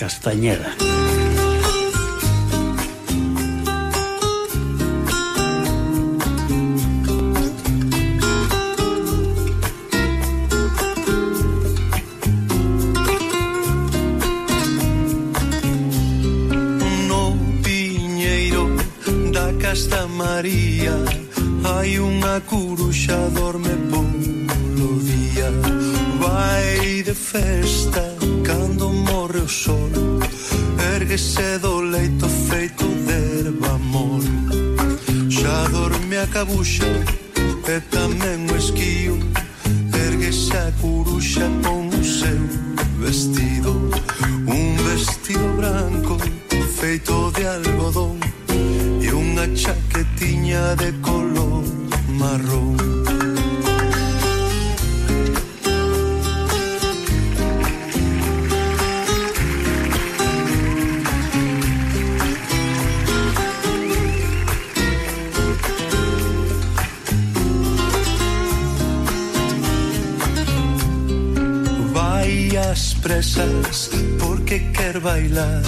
Castañeda. No piñeiro da Casta María Hai unha curuxa dorme polo día Vai de festa cando o sol Erguese do leito feito de erva mol Xa dorme a cabuxa e tamén o esquío. Erguese a curuxa con o seu vestido. Un vestido branco feito de algodón. E unha chaquetiña de color marrón. presas porque quer bailar?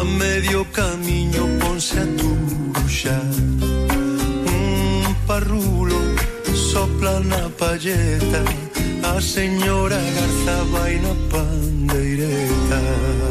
A medio camiño ponse a tuxa Un parrulo sopla na palleta A señora Garza vai na pandeireta.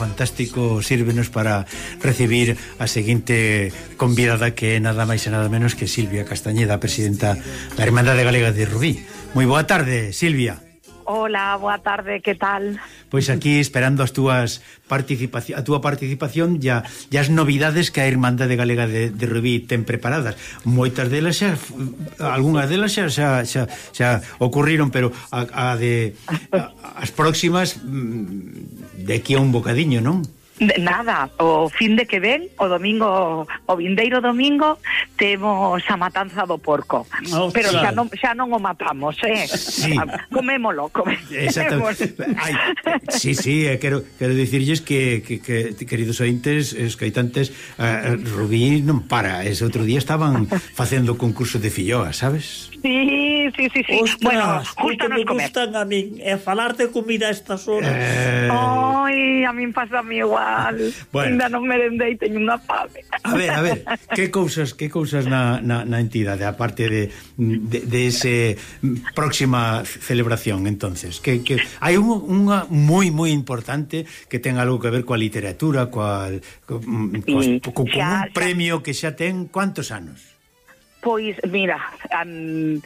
fantástico sírvenos para recibir a seguinte convidada que é nada máis e nada menos que Silvia Castañeda, presidenta da Hermandade Galega de Rubí. Moi boa tarde, Silvia. Hola, boa tarde, que tal? Pois aquí esperando as túas participación, a túa participación ya, e as novidades que a Irmandade Galega de, de Rubí ten preparadas. Moitas delas xa, algunhas delas xa, xa, xa, xa ocurriron, pero a, a de a, as próximas mm, de aquí a un bocadiño, non? Nada, o fin de que ven, o domingo, o vindeiro domingo, temos a matanza do porco. Oh, Pero claro. xa, non, xa non o matamos, eh? Sí. Comémolo, comémolo. Ai, sí, sí, eh, quero, quero dicirlles que, que, que, queridos ointes, escoitantes, eh, Rubí non para. Ese outro día estaban facendo concurso de filloa, sabes? Sí, sí, sí. sí. Ostras, bueno, justo nos me comer. gustan a min é falar de comida a estas horas. Eh... Ai, a min pasa a mi igual mal. Bueno. Ainda non merendei, teño unha fame. A ver, a ver, que cousas, que cousas na, na, na entidade, aparte de, de, de ese próxima celebración, entonces, que, que hai un, unha moi moi importante que ten algo que ver coa literatura, coa, coa, coa, mm, sí, coa, coa xa, un premio que xa ten cuántos anos? Pois, mira, um,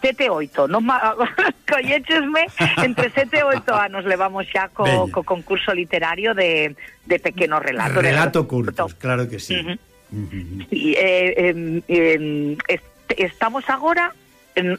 sete oito, non ma... collechesme entre sete e oito anos levamos xa co, co concurso literario de, de pequeno relato. Relato curto, claro que sí. Uh -huh. Uh -huh. Y, eh, eh, est estamos agora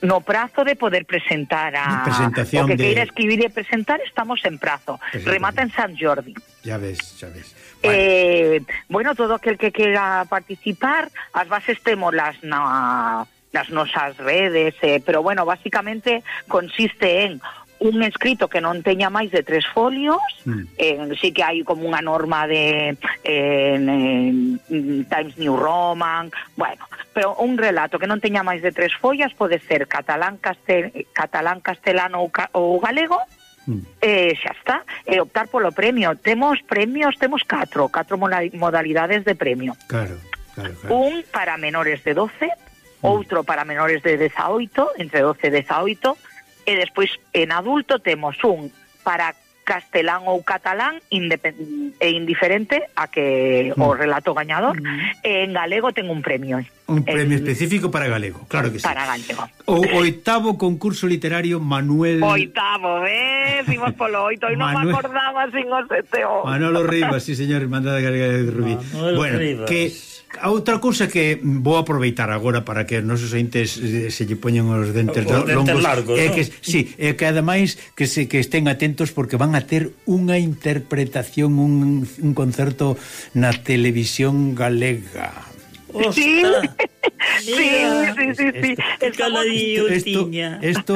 no prazo de poder presentar a Presentación o que de... queira escribir e presentar estamos en prazo, remata en San Jordi ya ves, ya ves vale. eh, bueno, todo aquel que queira participar as bases temolas na nas nosas redes, eh, pero bueno, básicamente consiste en un escrito que non teña máis de tres folios, mm. eh, sí que hai como unha norma de eh, en, en Times New Roman, bueno, pero un relato que non teña máis de tres follas pode ser catalán, castel, catalán castelano ou, ca, ou galego, mm. eh, xa está, e eh, optar polo premio. Temos premios, temos catro, catro modalidades de premio. Claro, claro, claro. Un para menores de 12, Mm. outro para menores de 18, entre 12 e 18, e despois en adulto temos un para castelán ou catalán e indiferente a que o mm. relato gañador mm. e en galego ten un premio. Un premio en... específico para galego claro que para sí. galego. O oitavo concurso literario Manuel oitavo, eh, vimos polo oito e non Manuel... me acordaba sin o seteo Manolo Rivas, sí señor, mandada galega de Rubí. Manuel bueno, Rivas. que A outra cousa que vou aproveitar agora para que os nosos entes eh, se lle poñan os dentes, os dentes longos, largos, é que, ¿no? sí, é que ademais que se que estén atentos porque van a ter unha interpretación, un, un concerto na televisión galega. Sí. Mira, sí, sí, sí, sí. Esto, esto, esto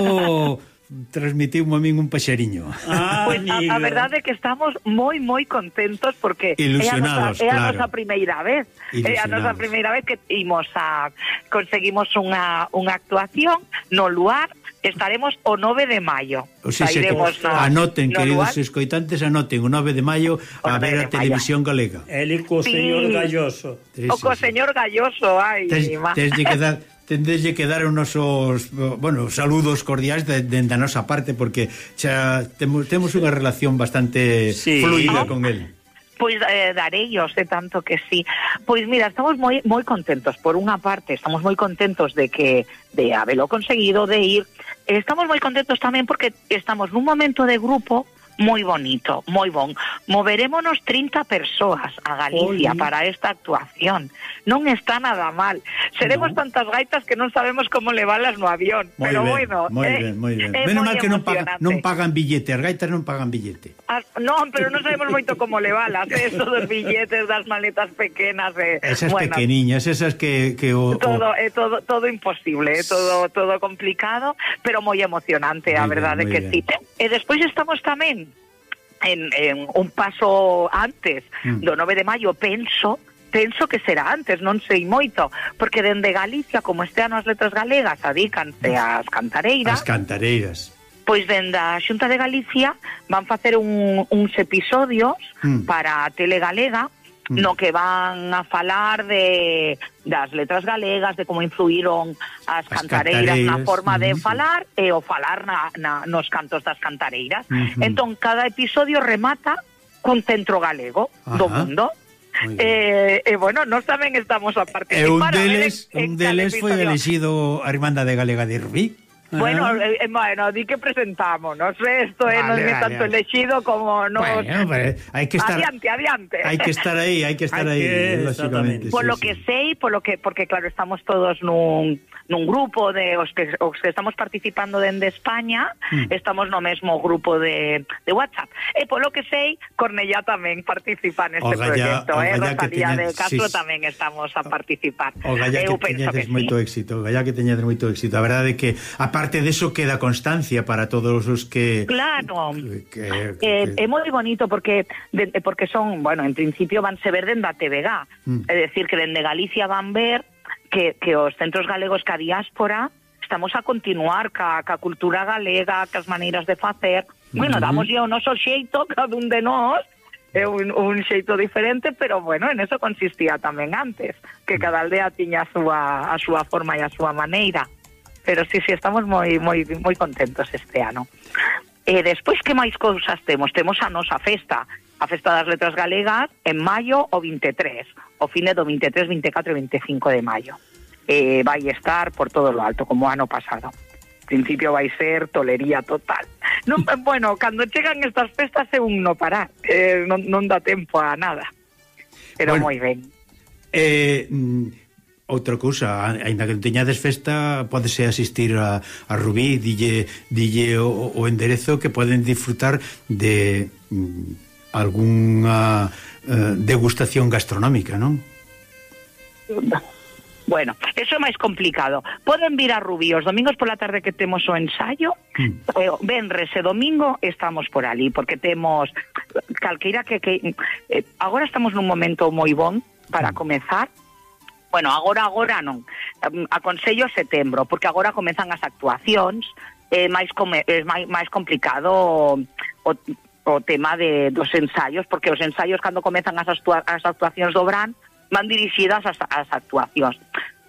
transmitiu a min un paxariño. Ah, pues a, a verdade é que estamos moi moi contentos porque Ilusionados, é a nosa, é a claro. nosa primeira vez. É a nosa primeira vez que imos a conseguimos unha, unha actuación no luar estaremos o 9 de maio. O sea, que no, anoten, no queridos lugar. escoitantes, anoten o 9 de maio a ver a televisión maio. galega. El co sí. señor Galloso. Sí, o co sí, señor Galloso, ai. Tes, tes de quedar tendelle que dar unos os, bueno, saludos cordiais de, de, da nosa parte porque xa temos, temos unha relación bastante sí. fluida con el. Pois eh, darei de tanto que sí. Pois mira, estamos moi moi contentos por unha parte, estamos moi contentos de que de haberlo conseguido de ir. Estamos moi contentos tamén porque estamos nun momento de grupo moi bonito, moi bon. Moverémonos 30 persoas a Galicia Oli. para esta actuación. Non está nada mal. Seremos no. tantas gaitas que non sabemos como leválas no avión, muy pero ben, bueno, moi eh, ben, moi ben. Menos mal que non pagan, non pagan billete, as gaitas non pagan billete. As, non, pero non sabemos moito como leválas, eh, eso dos billetes, das maletas pequenas, eh. Esas bueno, pequeniñas, esas que que o, todo, o... Eh, todo todo imposible, eh, todo todo complicado, pero moi emocionante, muy a verdade que bien. sí. E despois estamos tamén en, en un paso antes mm. do 9 de maio, penso, penso que será antes, non sei moito, porque dende Galicia, como este ano as letras galegas adícanse mm. ás cantareiras... As cantareiras. Pois dende a Xunta de Galicia van facer un, uns episodios mm. para a Telegalega, Mm. no que van a falar de das letras galegas, de como influíron as, as cantareiras, cantareiras na forma de mm. falar e o falar na, na, nos cantos das cantareiras. Uh -huh. Entón, cada episodio remata cun centro galego Ajá. do mundo. Eh, e, eh, eh, bueno, nós tamén estamos a participar. E un deles, en, en un deles foi elegido a Irmanda de Galega de Rubí. Bueno, eh, eh, bueno, di que presentamos, no sé, esto eh, vale, no es vale, tanto vale. elegido como no. Bueno, pues, hay que estar adiante, adiante. Hay que estar ahí, hay que estar hay ahí, que, lógicamente. Por sí, lo sí. que sei, por lo que porque claro, estamos todos nun nun grupo de os que os que estamos participando dende España, mm. estamos no mesmo grupo de, de WhatsApp. E polo que sei, Cornellá tamén participa neste o proyecto, o eh, Rosalía teñed, de Castro sí, tamén estamos a participar. O galla Eu que teñedes moito sí. éxito, o galla que teñades moito éxito. A verdade é que a aparte de eso queda constancia para todos os que Claro. Que, que, eh, que... Eh, é moi bonito porque de, porque son, bueno, en principio vanse ver dende a TVG, mm. é decir que dende Galicia van ver que que os centros galegos ca diáspora estamos a continuar ca ca cultura galega, cas maneiras de facer. Bueno, mm. damos o noso xeito cada un de nós é un, un xeito diferente, pero bueno, en eso consistía tamén antes, que cada aldea tiña a súa, a súa forma e a súa maneira pero sí, sí, estamos moi, moi, moi contentos este ano. E despois que máis cousas temos? Temos a nosa festa, a Festa das Letras Galegas, en maio o 23, o fine do 23, 24 e 25 de maio. Eh, vai estar por todo lo alto, como ano pasado. Principio vai ser tolería total. Non, bueno, cando chegan estas festas é un no parar, eh, non, non dá tempo a nada. Pero bueno, moi ben. Eh, outra cousa, aínda que non teñades festa, podese asistir a, a Rubí, dille, dille o, o enderezo que poden disfrutar de mm, algunha eh, degustación gastronómica, non? Bueno, eso é máis complicado. Poden vir a Rubí os domingos pola tarde que temos o ensayo, mm. eh, venres e domingo estamos por ali, porque temos calqueira que... que eh, agora estamos nun momento moi bon para mm. comezar, bueno, agora agora non. Aconsello setembro, porque agora comezan as actuacións, é máis come, é máis, máis complicado o, o tema de dos ensaios, porque os ensaios cando comezan as, actua, as actuacións do Bran van dirixidas ás, ás actuacións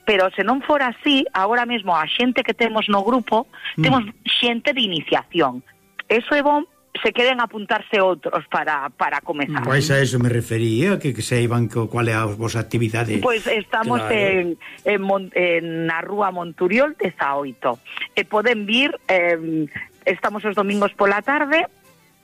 pero se non for así, agora mesmo a xente que temos no grupo, mm. temos xente de iniciación. Eso é bom se queden apuntarse outros para, para comezar. Pois a eso me refería, que, que saiban co cual é a vosa actividade. Pois estamos claro. en, en, Mon, en na rúa Monturiol 18. E poden vir, eh, estamos os domingos pola tarde,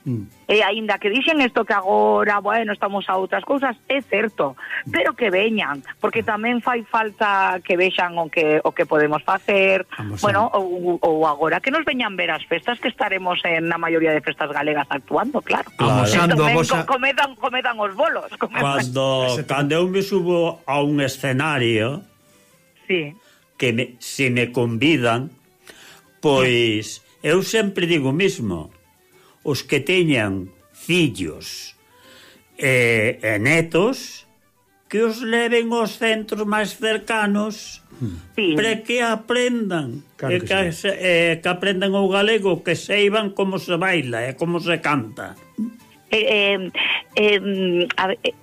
Mm. E aínda que dixen isto que agora, bueno, estamos a outras cousas, é certo, pero que veñan, porque tamén fai falta que vexan o que o que podemos facer, Vamos bueno, ou, ou agora que nos veñan ver as festas que estaremos en na maioría de festas galegas actuando, claro. Amosando a vosa... comedan, comedan os bolos. Comedan... Cando, cando eu me subo a un escenario, sí. que me, se me convidan, pois eu sempre digo o mismo, os que teñan fillos e, e netos que os leven aos centros máis cercanos hmm. sí. para que aprendan claro que, que, sí. eh, que aprendan o galego que seiban como se baila e como se canta eh, eh, eh, a ver, eh,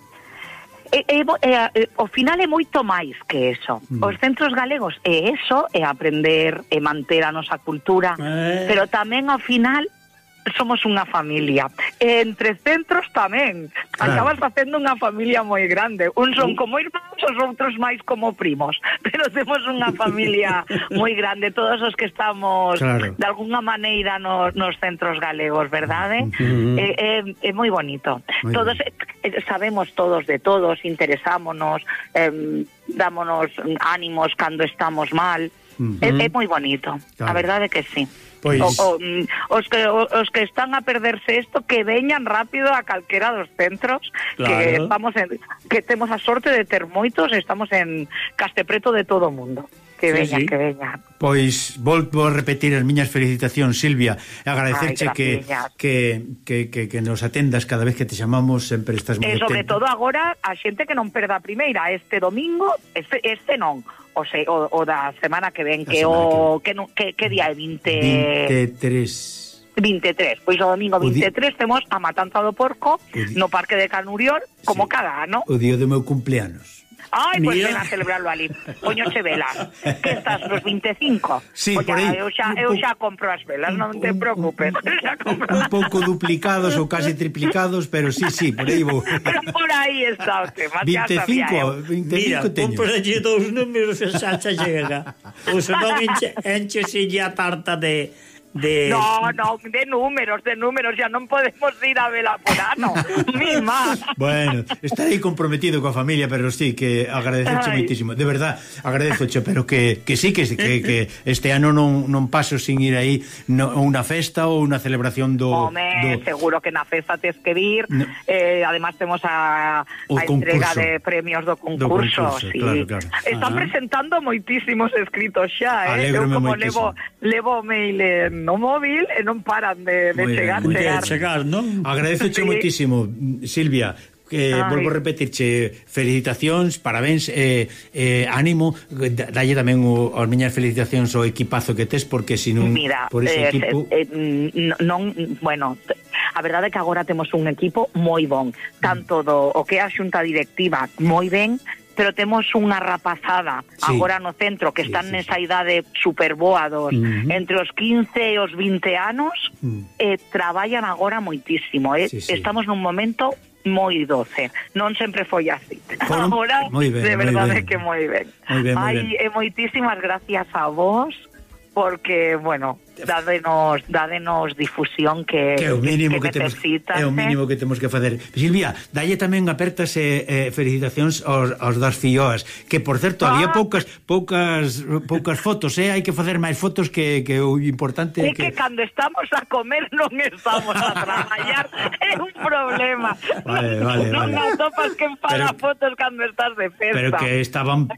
eh, eh é, eh, o final é moito máis que eso. Mm. Os centros galegos é eso, é aprender, e manter a nosa cultura, eh. pero tamén ao final somos unha familia. E entre centros tamén. Claro. Acabas facendo unha familia moi grande. Un son como irmãos, os outros máis como primos. Pero temos unha familia moi grande, todos os que estamos claro. de alguna maneira nos, nos centros galegos, verdade? Uh -huh. É, é, é moi bonito. Muy todos eh, sabemos todos de todos, interesámonos, eh, dámonos ánimos cando estamos mal. Uh -huh. é, é moi bonito. Claro. A verdade que sí. Pois... O, o, mm, os, que, os que están a perderse isto que veñan rápido a calquera dos centros claro. que vamos en, que temos a sorte de ter moitos estamos en Castepreto de todo o mundo que veña, veñan, sí. que veña. Pois volvo a repetir as miñas felicitacións, Silvia, e agradecerche Ay, que, que, que, que, que nos atendas cada vez que te chamamos, sempre estás moi E sobre atenta. todo agora, a xente que non perda a primeira, este domingo, este, este non, o, se, o, o da semana que ven, que o que, que, que, que día é 20... 23. 23, pois o domingo 23 o di... temos a Matanza do Porco di... no Parque de Canurión, como sí. cada ano. O día do meu cumpleanos. Ai, pois ven a celebrarlo ali. Poñoche velas. Que estás nos 25? Sí, pois por aí. Eu xa, eu xa compro as velas, non te preocupes. Un pouco duplicados ou case triplicados, pero sí, sí, por aí vou. Pero por aí está o tema. 25, 25 Mira, teño. Mira, compraslle dous números e xa xa chega. Ou se non enche, enche a tarta de de... No, no, de números, de números, ya non podemos ir a vela por ano, mima. Bueno, estarei comprometido coa familia, pero sí, que agradecerche moitísimo, de verdad, agradezoche, pero que, que sí, que, que, que este ano non, non paso sin ir aí no, a unha festa ou unha celebración do... Home, do... seguro que na festa tes que vir, no. eh, además temos a, o a entrega concurso. de premios do concurso, do concurso sí. claro, claro. Están Ajá. presentando moitísimos escritos xa, eh? Alegro Eu como moitísimo. levo, levo mail... Eh, no móvil e non paran de, de chegar, bien, chegar. chegar non? Agradezoche sí. moitísimo, Silvia, que eh, volvo a repetirche felicitacións, parabéns eh, eh, ánimo, dalle tamén o, as miñas felicitacións ao equipazo que tes porque se non Mira, por ese eh, equipo eh, eh, non, bueno, a verdade é que agora temos un equipo moi bon, tanto do o que a xunta directiva moi ben pero temos unha rapazada sí. agora no centro que están sí, sí. nesa idade superboa dos uh -huh. entre os 15 e os 20 anos uh -huh. eh, traballan agora moitísimo, eh? sí, sí. estamos nun momento moi doce. Non sempre foi así. Por... Agora, ben, de verdade ben. que moi ben. Moi ben, moi ben. E moitísimas gracias a vos porque, bueno, dádenos, dádenos difusión que, que é o mínimo que, que temos, necesitan, é o mínimo que temos que facer. Silvia, dalle tamén apertas e eh, felicitacións aos, aos das filloas, que por certo ah. había poucas poucas poucas fotos, eh, hai que facer máis fotos que, que o importante é que... que cando estamos a comer non estamos a traballar, é un problema. Vale, vale, non vale. atopas que para pero, fotos cando estás de festa. Pero que estaban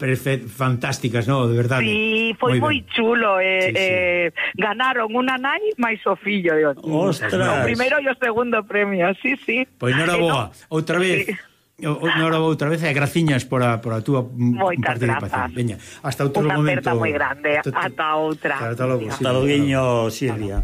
fantásticas, no, de verdade. Sí, foi moi chulo eh, sí, sí. eh ganar ganaron unha nai máis o fillo de Otiño. Ostras. O primeiro e o segundo premio, sí, sí. Pois non era boa. Outra vez. Sí. Nora, outra vez, e graciñas por a, por a túa Moitas participación. Grazas. Veña, hasta outro Una momento. Unha aperta moi grande. Ata outra. Ata logo, Silvia. Hasta logo, Silvia.